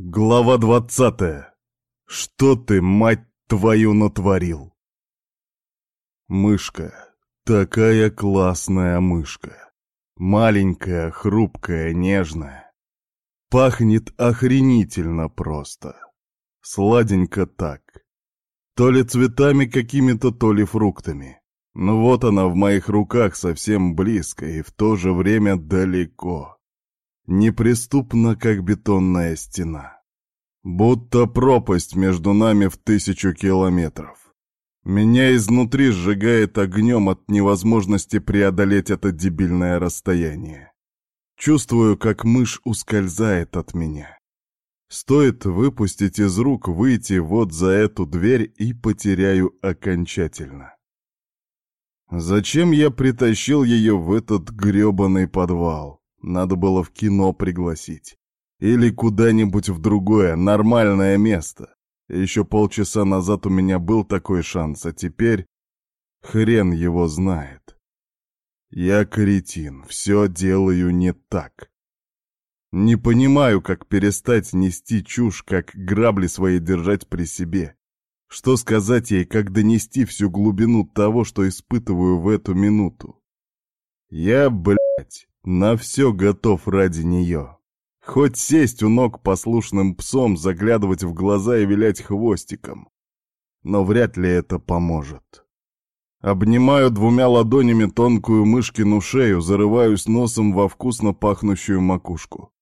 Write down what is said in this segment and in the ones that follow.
Глава двадцатая. Что ты, мать твою, натворил? Мышка. Такая классная мышка. Маленькая, хрупкая, нежная. Пахнет охренительно просто. Сладенько так. То ли цветами какими-то, то ли фруктами. Но вот она в моих руках совсем близко и в то же время далеко неприступна, как бетонная стена. Будто пропасть между нами в тысячу километров. Меня изнутри сжигает огнем от невозможности преодолеть это дебильное расстояние. Чувствую, как мышь ускользает от меня. Стоит выпустить из рук, выйти вот за эту дверь и потеряю окончательно. Зачем я притащил ее в этот грёбаный подвал? Надо было в кино пригласить. Или куда-нибудь в другое, нормальное место. Еще полчаса назад у меня был такой шанс, а теперь хрен его знает. Я кретин, все делаю не так. Не понимаю, как перестать нести чушь, как грабли свои держать при себе. Что сказать ей, как донести всю глубину того, что испытываю в эту минуту? Я, блядь, на все готов ради нее. Хоть сесть у ног послушным псом, заглядывать в глаза и вилять хвостиком. Но вряд ли это поможет. Обнимаю двумя ладонями тонкую мышкину шею, зарываюсь носом во вкусно пахнущую макушку.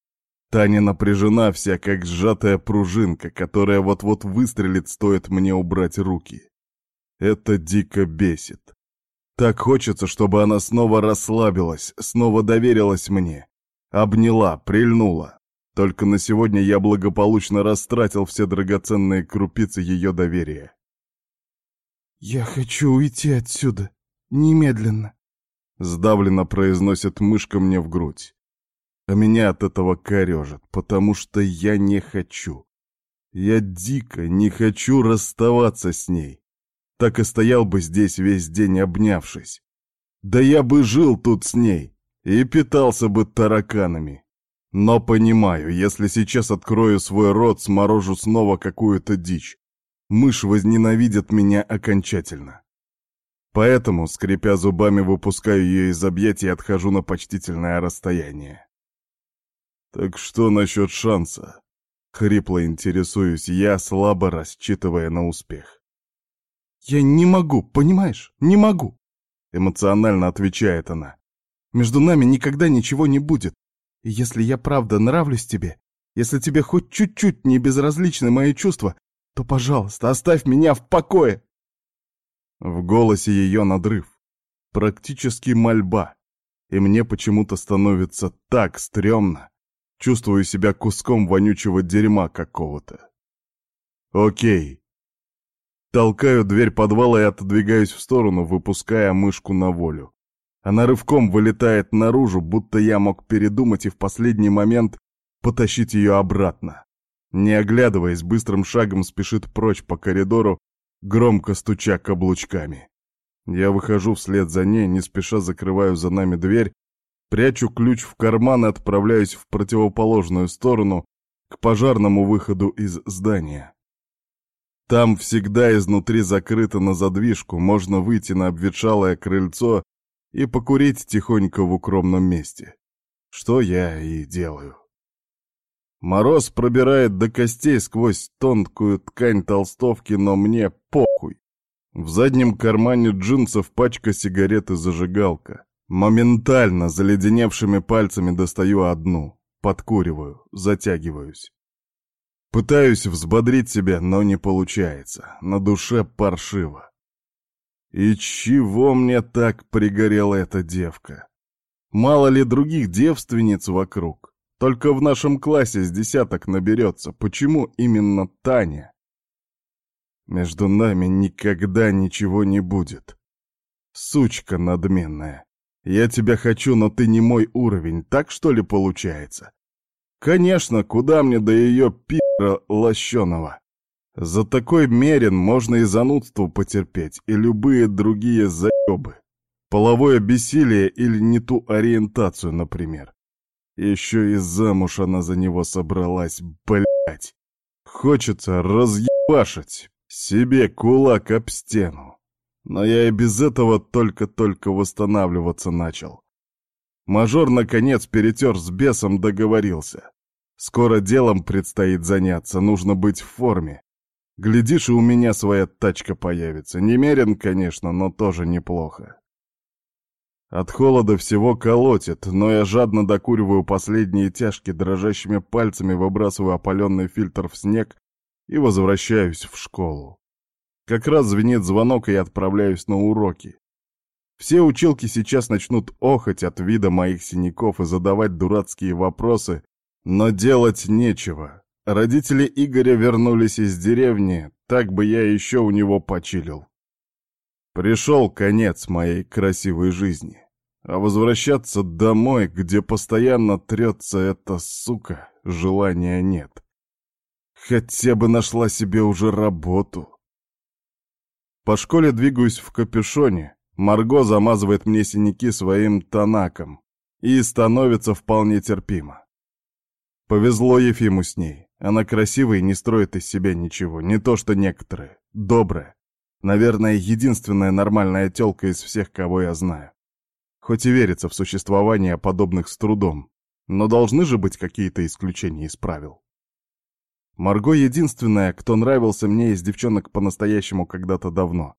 Таня напряжена вся, как сжатая пружинка, которая вот-вот выстрелит, стоит мне убрать руки. Это дико бесит. Так хочется, чтобы она снова расслабилась, снова доверилась мне. Обняла, прильнула. Только на сегодня я благополучно растратил все драгоценные крупицы ее доверия. «Я хочу уйти отсюда. Немедленно», — сдавленно произносит мышка мне в грудь. А меня от этого корежит, потому что я не хочу. Я дико не хочу расставаться с ней так и стоял бы здесь весь день обнявшись. Да я бы жил тут с ней и питался бы тараканами. Но понимаю, если сейчас открою свой рот, сморожу снова какую-то дичь. Мышь возненавидит меня окончательно. Поэтому, скрипя зубами, выпускаю ее из объятий и отхожу на почтительное расстояние. «Так что насчет шанса?» — хрипло интересуюсь я, слабо рассчитывая на успех. «Я не могу, понимаешь? Не могу!» Эмоционально отвечает она. «Между нами никогда ничего не будет. И если я правда нравлюсь тебе, если тебе хоть чуть-чуть не безразличны мои чувства, то, пожалуйста, оставь меня в покое!» В голосе ее надрыв. Практически мольба. И мне почему-то становится так стрёмно. Чувствую себя куском вонючего дерьма какого-то. Окей, Толкаю дверь подвала и отодвигаюсь в сторону, выпуская мышку на волю. Она рывком вылетает наружу, будто я мог передумать и в последний момент потащить ее обратно. Не оглядываясь, быстрым шагом спешит прочь по коридору, громко стуча каблучками. Я выхожу вслед за ней, не спеша закрываю за нами дверь, прячу ключ в карман и отправляюсь в противоположную сторону, к пожарному выходу из здания. Там всегда изнутри закрыто на задвижку, можно выйти на обветшалое крыльцо и покурить тихонько в укромном месте. Что я и делаю. Мороз пробирает до костей сквозь тонкую ткань толстовки, но мне похуй. В заднем кармане джинсов пачка сигарет и зажигалка. Моментально заледеневшими пальцами достаю одну, подкуриваю, затягиваюсь. Пытаюсь взбодрить себя, но не получается. На душе паршиво. И чего мне так пригорела эта девка? Мало ли других девственниц вокруг? Только в нашем классе с десяток наберется. Почему именно Таня? Между нами никогда ничего не будет. Сучка надменная. Я тебя хочу, но ты не мой уровень. Так что ли получается? Конечно, куда мне до ее пи***ра лощеного? За такой мерен можно и занудство потерпеть, и любые другие заебы. Половое бессилие или не ту ориентацию, например. Еще и замуж она за него собралась, блять. Хочется разъебашить себе кулак об стену. Но я и без этого только-только восстанавливаться начал. Мажор, наконец, перетер с бесом, договорился. Скоро делом предстоит заняться, нужно быть в форме. Глядишь, и у меня своя тачка появится. Немерен, конечно, но тоже неплохо. От холода всего колотит, но я жадно докуриваю последние тяжки, дрожащими пальцами выбрасываю опаленный фильтр в снег и возвращаюсь в школу. Как раз звенит звонок, и я отправляюсь на уроки. Все училки сейчас начнут охать от вида моих синяков и задавать дурацкие вопросы, но делать нечего. Родители Игоря вернулись из деревни, так бы я еще у него почилил. Пришел конец моей красивой жизни. А возвращаться домой, где постоянно трется эта сука, желания нет. Хотя бы нашла себе уже работу. По школе двигаюсь в капюшоне. Марго замазывает мне синяки своим тонаком. И становится вполне терпимо. Повезло Ефиму с ней. Она красивая и не строит из себя ничего. Не то что некоторые. Добрая. Наверное, единственная нормальная тёлка из всех, кого я знаю. Хоть и верится в существование подобных с трудом, но должны же быть какие-то исключения из правил. Марго единственная, кто нравился мне из девчонок по-настоящему когда-то давно.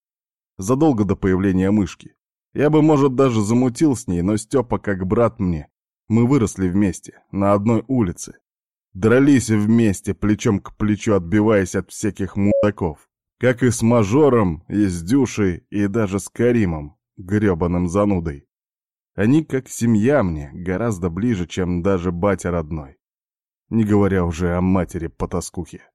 Задолго до появления мышки. Я бы, может, даже замутил с ней, но Степа как брат мне. Мы выросли вместе, на одной улице. Дрались вместе, плечом к плечу, отбиваясь от всяких мудаков. Как и с мажором, и с Дюшей, и даже с Каримом, гребаным занудой. Они как семья мне, гораздо ближе, чем даже батя родной не говоря уже о матери потаскухе.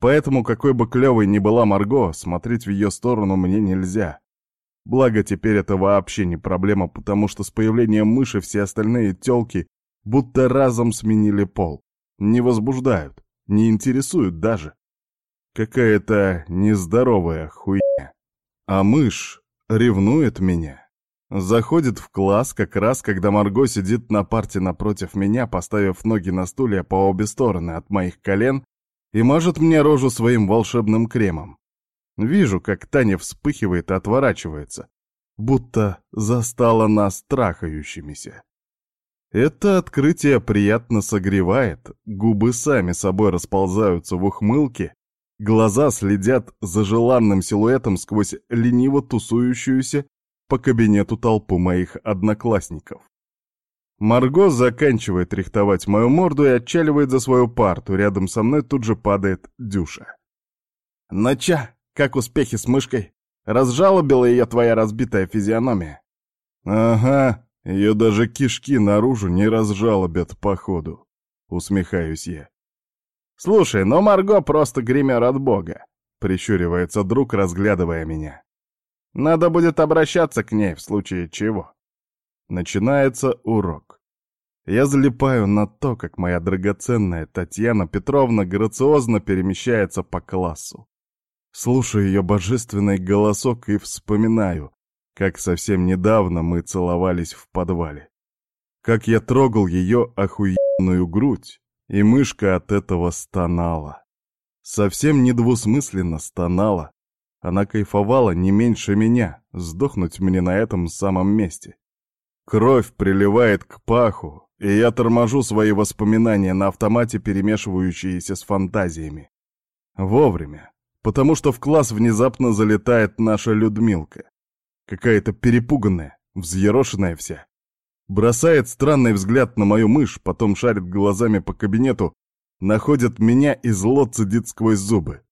Поэтому, какой бы клевой ни была Марго, смотреть в ее сторону мне нельзя. Благо, теперь это вообще не проблема, потому что с появлением мыши все остальные тёлки будто разом сменили пол. Не возбуждают, не интересуют даже. Какая-то нездоровая хуйня. А мышь ревнует меня. Заходит в класс как раз, когда Марго сидит на парте напротив меня, поставив ноги на стулья по обе стороны от моих колен и мажет мне рожу своим волшебным кремом. Вижу, как Таня вспыхивает и отворачивается, будто застала нас трахающимися. Это открытие приятно согревает, губы сами собой расползаются в ухмылке, глаза следят за желанным силуэтом сквозь лениво тусующуюся по кабинету толпу моих одноклассников. Марго заканчивает рихтовать мою морду и отчаливает за свою парту. Рядом со мной тут же падает Дюша. «Ну чё, как успехи с мышкой? Разжалобила ее твоя разбитая физиономия?» «Ага, ее даже кишки наружу не разжалобят, походу», — усмехаюсь я. «Слушай, но Марго просто гример от бога», — прищуривается друг, разглядывая меня. Надо будет обращаться к ней в случае чего. Начинается урок. Я залипаю на то, как моя драгоценная Татьяна Петровна грациозно перемещается по классу. Слушаю ее божественный голосок и вспоминаю, как совсем недавно мы целовались в подвале. Как я трогал ее охуенную грудь, и мышка от этого стонала. Совсем недвусмысленно стонала, она кайфовала не меньше меня, сдохнуть мне на этом самом месте. Кровь приливает к паху, и я торможу свои воспоминания на автомате, перемешивающиеся с фантазиями. Вовремя, потому что в класс внезапно залетает наша Людмилка. Какая-то перепуганная, взъерошенная вся. Бросает странный взгляд на мою мышь, потом шарит глазами по кабинету, находит меня и зло цедит сквозь зубы.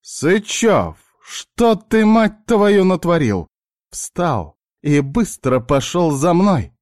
«Сычев!» «Что ты, мать твою, натворил?» Встал и быстро пошел за мной.